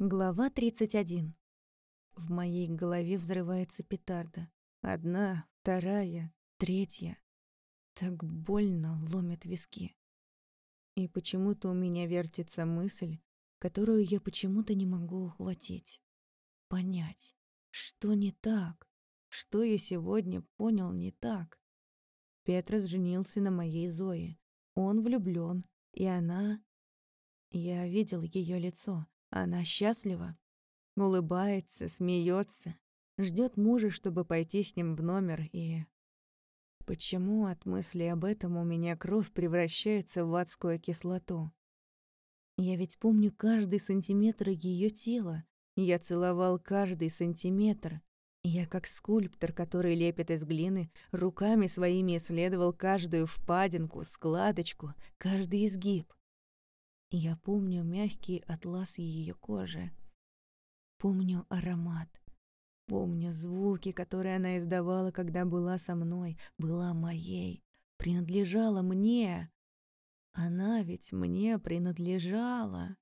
Глава 31. В моей голове взрывается петарда. Одна, вторая, третья. Так больно ломят виски. И почему-то у меня вертится мысль, которую я почему-то не могу ухватить. Понять, что не так, что я сегодня понял не так. Петрос женился на моей Зое. Он влюблён, и она... Я видел её лицо. Она счастлива, улыбается, смеется, ждет мужа, чтобы пойти с ним в номер, и... Почему от мысли об этом у меня кровь превращается в адскую кислоту? Я ведь помню каждый сантиметр ее тела. Я целовал каждый сантиметр. Я, как скульптор, который лепит из глины, руками своими исследовал каждую впадинку, складочку, каждый изгиб. Я помню мягкий атлас ее кожи. Помню аромат. Помню звуки, которые она издавала, когда была со мной, была моей, принадлежала мне. Она ведь мне принадлежала.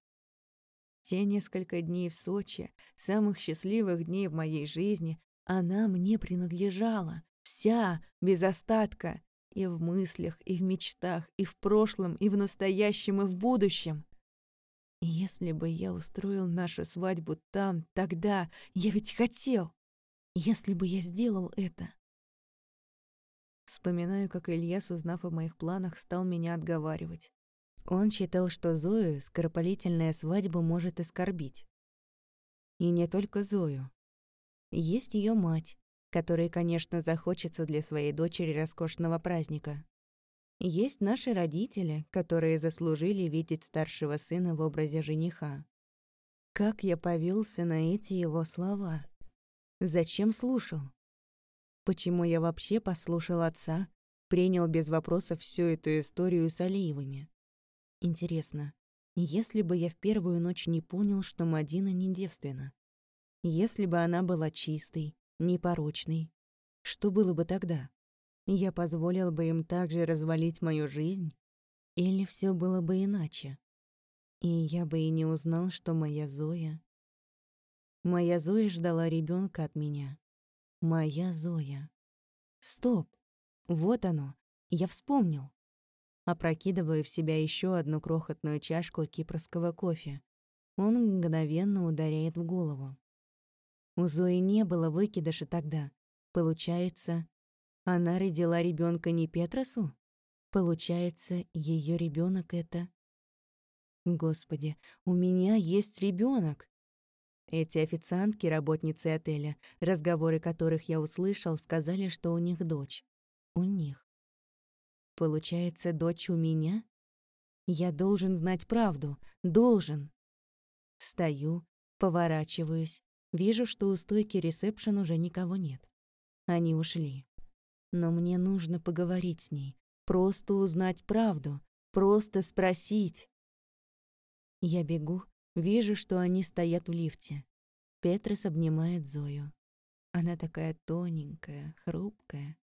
Те несколько дней в Сочи, самых счастливых дней в моей жизни, она мне принадлежала, вся, без остатка. И в мыслях, и в мечтах, и в прошлом, и в настоящем, и в будущем. Если бы я устроил нашу свадьбу там, тогда, я ведь хотел. Если бы я сделал это. Вспоминаю, как Ильяс, узнав о моих планах, стал меня отговаривать. Он считал, что Зою скоропалительная свадьба может оскорбить. И не только Зою. Есть ее мать, которой, конечно, захочется для своей дочери роскошного праздника. Есть наши родители, которые заслужили видеть старшего сына в образе жениха. Как я повелся на эти его слова? Зачем слушал? Почему я вообще послушал отца, принял без вопросов всю эту историю с Алиевыми? Интересно, если бы я в первую ночь не понял, что Мадина не девственна, если бы она была чистой, непорочный. Что было бы тогда? Я позволил бы им также развалить мою жизнь? Или все было бы иначе? И я бы и не узнал, что моя Зоя... Моя Зоя ждала ребенка от меня. Моя Зоя. Стоп! Вот оно. Я вспомнил. Опрокидываю в себя еще одну крохотную чашку кипрского кофе. Он мгновенно ударяет в голову. У Зои не было выкидыша тогда. Получается, она родила ребенка не Петросу? Получается, ее ребенок это... Господи, у меня есть ребенок. Эти официантки, работницы отеля, разговоры которых я услышал, сказали, что у них дочь. У них. Получается, дочь у меня? Я должен знать правду. Должен. Встаю, поворачиваюсь, Вижу, что у стойки ресепшн уже никого нет. Они ушли. Но мне нужно поговорить с ней. Просто узнать правду. Просто спросить. Я бегу, вижу, что они стоят в лифте. Петрос обнимает Зою. Она такая тоненькая, хрупкая,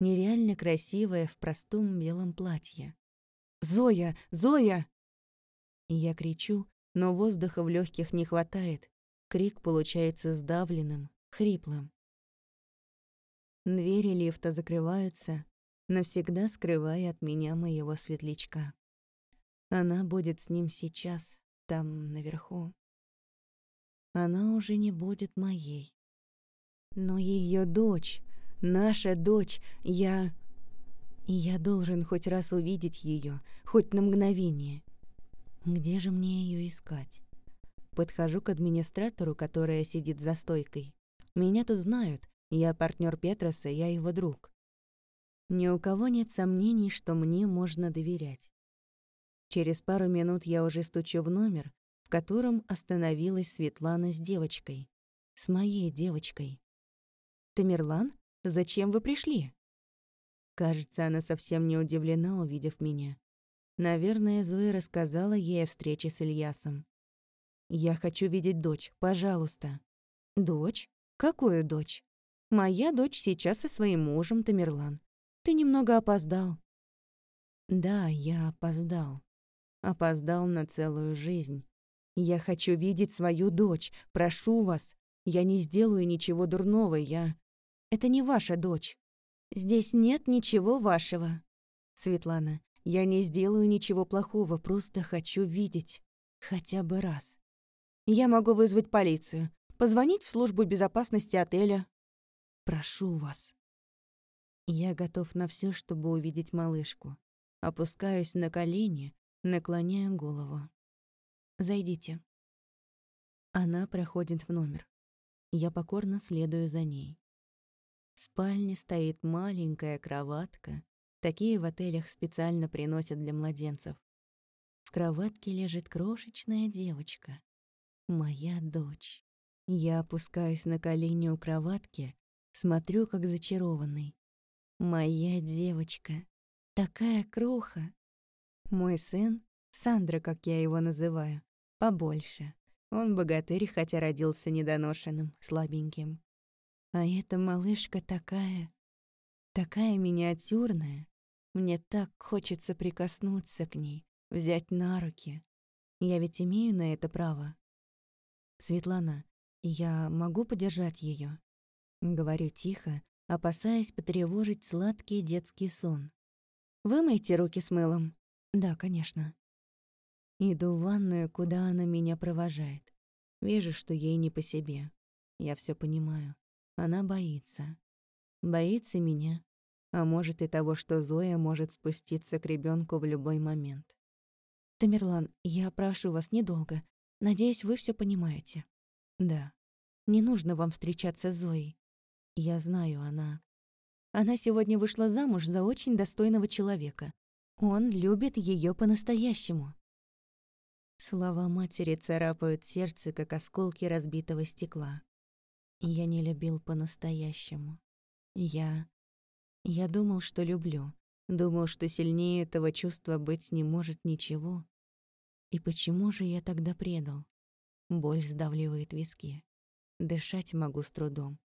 нереально красивая в простом белом платье. «Зоя! Зоя!» Я кричу, но воздуха в легких не хватает, Крик получается сдавленным, хриплым. Двери лифта закрываются, навсегда скрывая от меня моего светлячка. Она будет с ним сейчас, там, наверху. Она уже не будет моей. Но ее дочь, наша дочь, я... Я должен хоть раз увидеть ее, хоть на мгновение. Где же мне ее искать? Подхожу к администратору, которая сидит за стойкой. Меня тут знают. Я партнер Петроса, я его друг. Ни у кого нет сомнений, что мне можно доверять. Через пару минут я уже стучу в номер, в котором остановилась Светлана с девочкой. С моей девочкой. «Тамерлан, зачем вы пришли?» Кажется, она совсем не удивлена, увидев меня. Наверное, Зоя рассказала ей о встрече с Ильясом. «Я хочу видеть дочь, пожалуйста». «Дочь? Какую дочь?» «Моя дочь сейчас со своим мужем, Тамерлан. Ты немного опоздал». «Да, я опоздал. Опоздал на целую жизнь. Я хочу видеть свою дочь. Прошу вас. Я не сделаю ничего дурного. Я... Это не ваша дочь. Здесь нет ничего вашего. Светлана, я не сделаю ничего плохого, просто хочу видеть. Хотя бы раз. Я могу вызвать полицию, позвонить в службу безопасности отеля. Прошу вас. Я готов на все, чтобы увидеть малышку. Опускаюсь на колени, наклоняя голову. «Зайдите». Она проходит в номер. Я покорно следую за ней. В спальне стоит маленькая кроватка. Такие в отелях специально приносят для младенцев. В кроватке лежит крошечная девочка. Моя дочь. Я опускаюсь на колени у кроватки, смотрю, как зачарованный. Моя девочка. Такая кроха. Мой сын, Сандра, как я его называю, побольше. Он богатырь, хотя родился недоношенным, слабеньким. А эта малышка такая, такая миниатюрная. Мне так хочется прикоснуться к ней, взять на руки. Я ведь имею на это право. Светлана, я могу подержать ее? Говорю тихо, опасаясь потревожить сладкий детский сон. «Вымойте руки с мылом?» «Да, конечно». Иду в ванную, куда она меня провожает. Вижу, что ей не по себе. Я все понимаю. Она боится. Боится меня. А может и того, что Зоя может спуститься к ребенку в любой момент. «Тамерлан, я прошу вас недолго. Надеюсь, вы все понимаете». «Да. Не нужно вам встречаться с Зоей. Я знаю, она... Она сегодня вышла замуж за очень достойного человека. Он любит ее по-настоящему. Слова матери царапают сердце, как осколки разбитого стекла. Я не любил по-настоящему. Я... Я думал, что люблю. Думал, что сильнее этого чувства быть не может ничего. И почему же я тогда предал? Боль сдавливает виски. Дышать могу с трудом.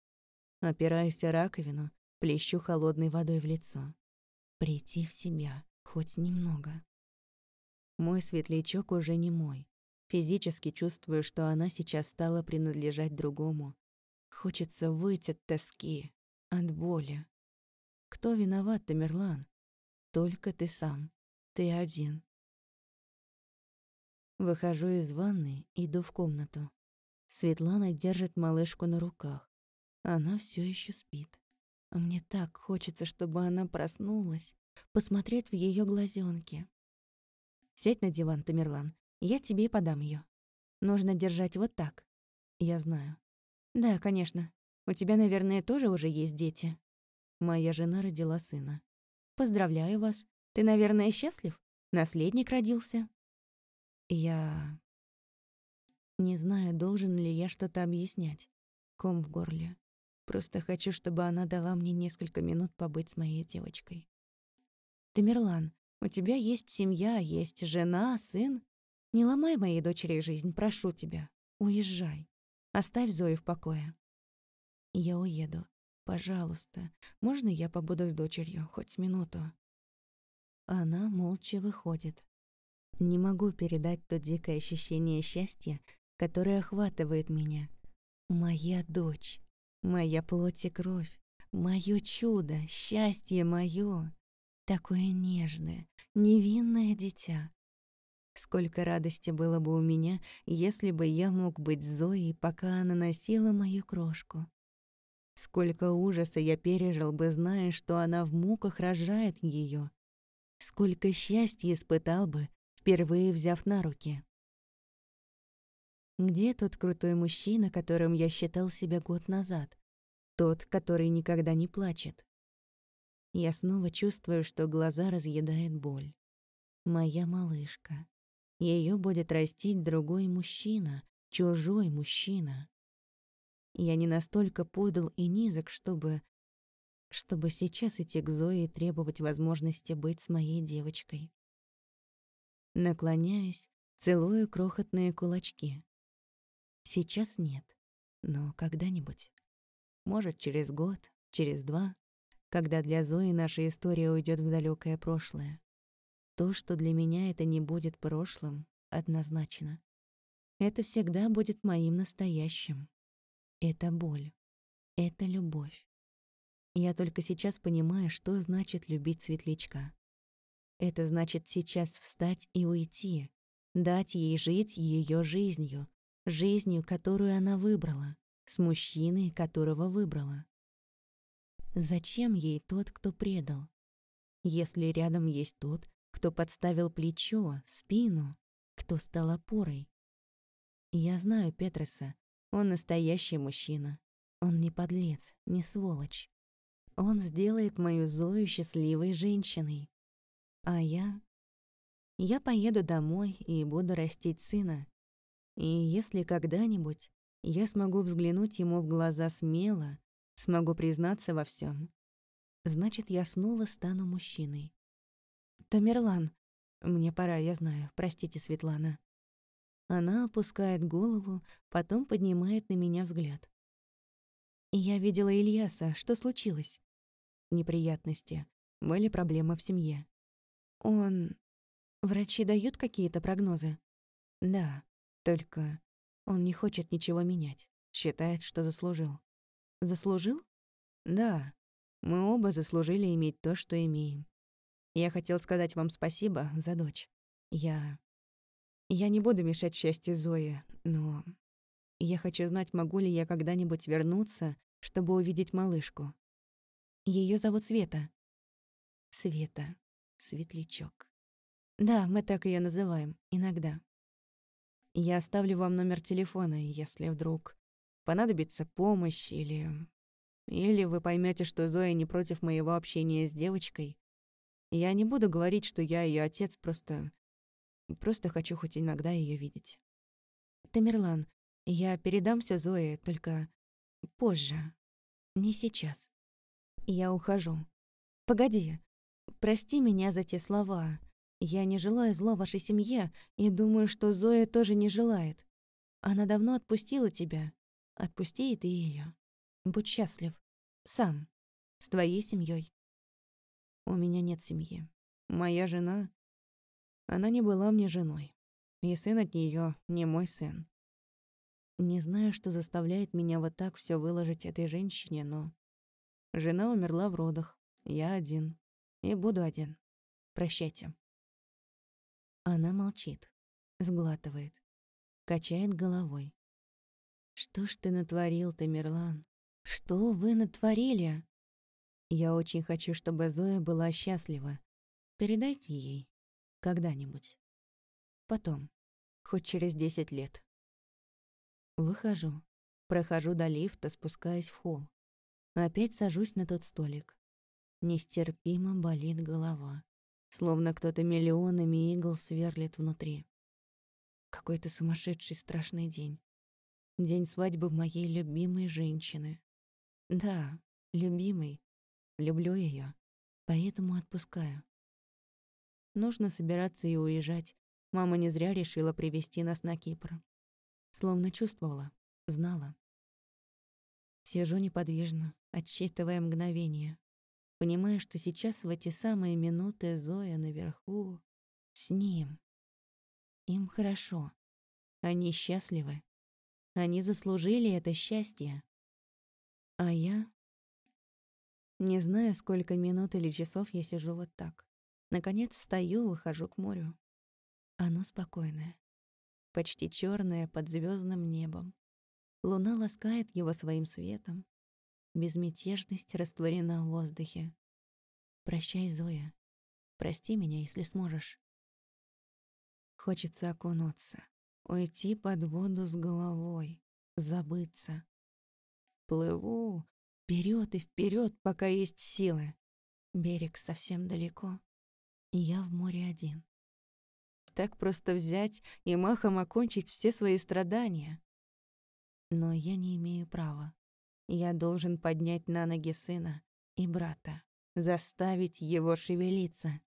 Опираюсь о раковину, плещу холодной водой в лицо. Прийти в себя, хоть немного. Мой светлячок уже не мой. Физически чувствую, что она сейчас стала принадлежать другому. Хочется выйти от тоски, от боли. Кто виноват, Тамерлан? Только ты сам. Ты один. Выхожу из ванны, иду в комнату. Светлана держит малышку на руках. Она все еще спит. А мне так хочется, чтобы она проснулась, посмотреть в ее глазенки. Сядь на диван, Тамерлан. Я тебе подам ее. Нужно держать вот так. Я знаю. Да, конечно. У тебя, наверное, тоже уже есть дети. Моя жена родила сына. Поздравляю вас. Ты, наверное, счастлив? Наследник родился. Я... Не знаю, должен ли я что-то объяснять. Ком в горле. Просто хочу, чтобы она дала мне несколько минут побыть с моей девочкой. Тамерлан, у тебя есть семья, есть жена, сын. Не ломай моей дочери жизнь, прошу тебя. Уезжай. Оставь Зою в покое. Я уеду. Пожалуйста, можно я побуду с дочерью хоть минуту? Она молча выходит. Не могу передать то дикое ощущение счастья, которое охватывает меня. Моя дочь. Моя плоть и кровь, моё чудо, счастье моё, такое нежное, невинное дитя. Сколько радости было бы у меня, если бы я мог быть Зоей, пока она носила мою крошку. Сколько ужаса я пережил бы, зная, что она в муках рожает её. Сколько счастья испытал бы, впервые взяв на руки. Где тот крутой мужчина, которым я считал себя год назад? Тот, который никогда не плачет. Я снова чувствую, что глаза разъедает боль. Моя малышка. Ее будет растить другой мужчина, чужой мужчина. Я не настолько подал и низок, чтобы... чтобы сейчас идти к Зое и требовать возможности быть с моей девочкой. Наклоняюсь, целую крохотные кулачки. Сейчас нет, но когда-нибудь. Может, через год, через два, когда для Зои наша история уйдет в далекое прошлое. То, что для меня это не будет прошлым, однозначно. это всегда будет моим настоящим. Это боль. Это любовь. Я только сейчас понимаю, что значит любить светлячка. Это значит сейчас встать и уйти, дать ей жить ее жизнью, жизнью, которую она выбрала, с мужчиной, которого выбрала. Зачем ей тот, кто предал? Если рядом есть тот, кто подставил плечо, спину, кто стал опорой. Я знаю Петреса, он настоящий мужчина. Он не подлец, не сволочь. Он сделает мою Зою счастливой женщиной. А я... Я поеду домой и буду растить сына. И если когда-нибудь я смогу взглянуть ему в глаза смело, смогу признаться во всем, значит, я снова стану мужчиной. Тамерлан, мне пора, я знаю, простите, Светлана. Она опускает голову, потом поднимает на меня взгляд. Я видела Ильяса. Что случилось? Неприятности. Были проблемы в семье. Он... Врачи дают какие-то прогнозы? Да, только он не хочет ничего менять. Считает, что заслужил. Заслужил? Да. Мы оба заслужили иметь то, что имеем. Я хотел сказать вам спасибо за дочь. Я... Я не буду мешать счастью Зои, но... Я хочу знать, могу ли я когда-нибудь вернуться, чтобы увидеть малышку. Ее зовут Света. Света. Светлячок. Да, мы так ее называем. Иногда. Я оставлю вам номер телефона, если вдруг понадобится помощь или... Или вы поймете, что Зоя не против моего общения с девочкой. Я не буду говорить, что я ее отец, просто... Просто хочу хоть иногда ее видеть. Тамерлан, я передам все Зое, только позже. Не сейчас. Я ухожу. Погоди. Прости меня за те слова. Я не желаю зла вашей семье и думаю, что Зоя тоже не желает. Она давно отпустила тебя. Отпусти и ты её. Будь счастлив. Сам. С твоей семьей. У меня нет семьи. Моя жена... Она не была мне женой. И сын от неё не мой сын. Не знаю, что заставляет меня вот так все выложить этой женщине, но... Жена умерла в родах. Я один. И буду один. Прощайте. Она молчит, сглатывает, качает головой. «Что ж ты натворил, Тамерлан? Что вы натворили?» «Я очень хочу, чтобы Зоя была счастлива. Передайте ей. Когда-нибудь. Потом. Хоть через десять лет». Выхожу. Прохожу до лифта, спускаюсь в холл. Опять сажусь на тот столик. Нестерпимо болит голова словно кто-то миллионами игл сверлит внутри. Какой-то сумасшедший страшный день. День свадьбы моей любимой женщины. Да, любимой. Люблю ее, поэтому отпускаю. Нужно собираться и уезжать. Мама не зря решила привезти нас на Кипр. Словно чувствовала, знала. Сижу неподвижно, отсчитывая мгновение понимая, что сейчас в эти самые минуты Зоя наверху с ним. Им хорошо. Они счастливы. Они заслужили это счастье. А я... Не знаю, сколько минут или часов я сижу вот так. Наконец встаю, выхожу к морю. Оно спокойное. Почти черное под звездным небом. Луна ласкает его своим светом. Безмятежность растворена в воздухе. Прощай, Зоя. Прости меня, если сможешь. Хочется окунуться, уйти под воду с головой, забыться. Плыву вперед и вперед, пока есть силы. Берег совсем далеко, я в море один. Так просто взять и махом окончить все свои страдания. Но я не имею права. Я должен поднять на ноги сына и брата, заставить его шевелиться,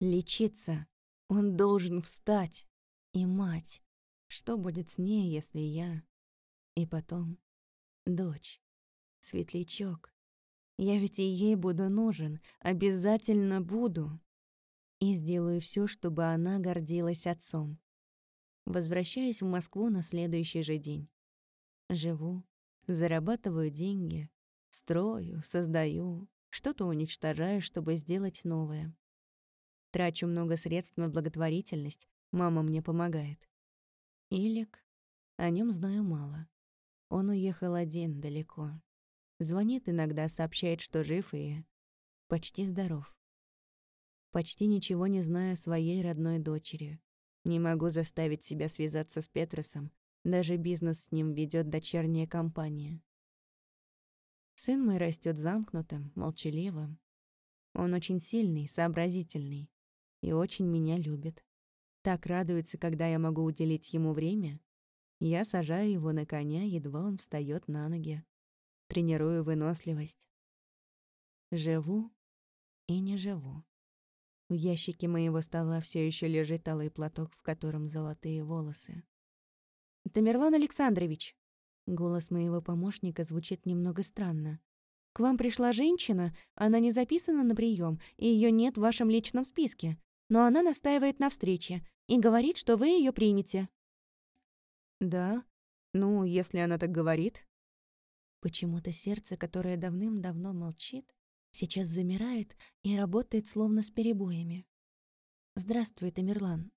лечиться. Он должен встать. И мать. Что будет с ней, если я... И потом... Дочь. Светлячок. Я ведь и ей буду нужен. Обязательно буду. И сделаю все, чтобы она гордилась отцом. Возвращаюсь в Москву на следующий же день. Живу, зарабатываю деньги, строю, создаю, что-то уничтожаю, чтобы сделать новое. Трачу много средств на благотворительность, мама мне помогает. Илик, о нем знаю мало. Он уехал один, далеко. Звонит иногда, сообщает, что жив и почти здоров. Почти ничего не знаю о своей родной дочери. Не могу заставить себя связаться с Петросом, даже бизнес с ним ведет дочерняя компания. Сын мой растет замкнутым, молчаливым. Он очень сильный, сообразительный и очень меня любит. Так радуется, когда я могу уделить ему время. Я сажаю его на коня, едва он встает на ноги. Тренирую выносливость. Живу и не живу. В ящике моего стола все еще лежит алый платок, в котором золотые волосы. «Тамерлан Александрович!» Голос моего помощника звучит немного странно. «К вам пришла женщина, она не записана на прием, и ее нет в вашем личном списке но она настаивает на встрече и говорит, что вы ее примете». «Да? Ну, если она так говорит». Почему-то сердце, которое давным-давно молчит, сейчас замирает и работает словно с перебоями. «Здравствуй, Тамерлан.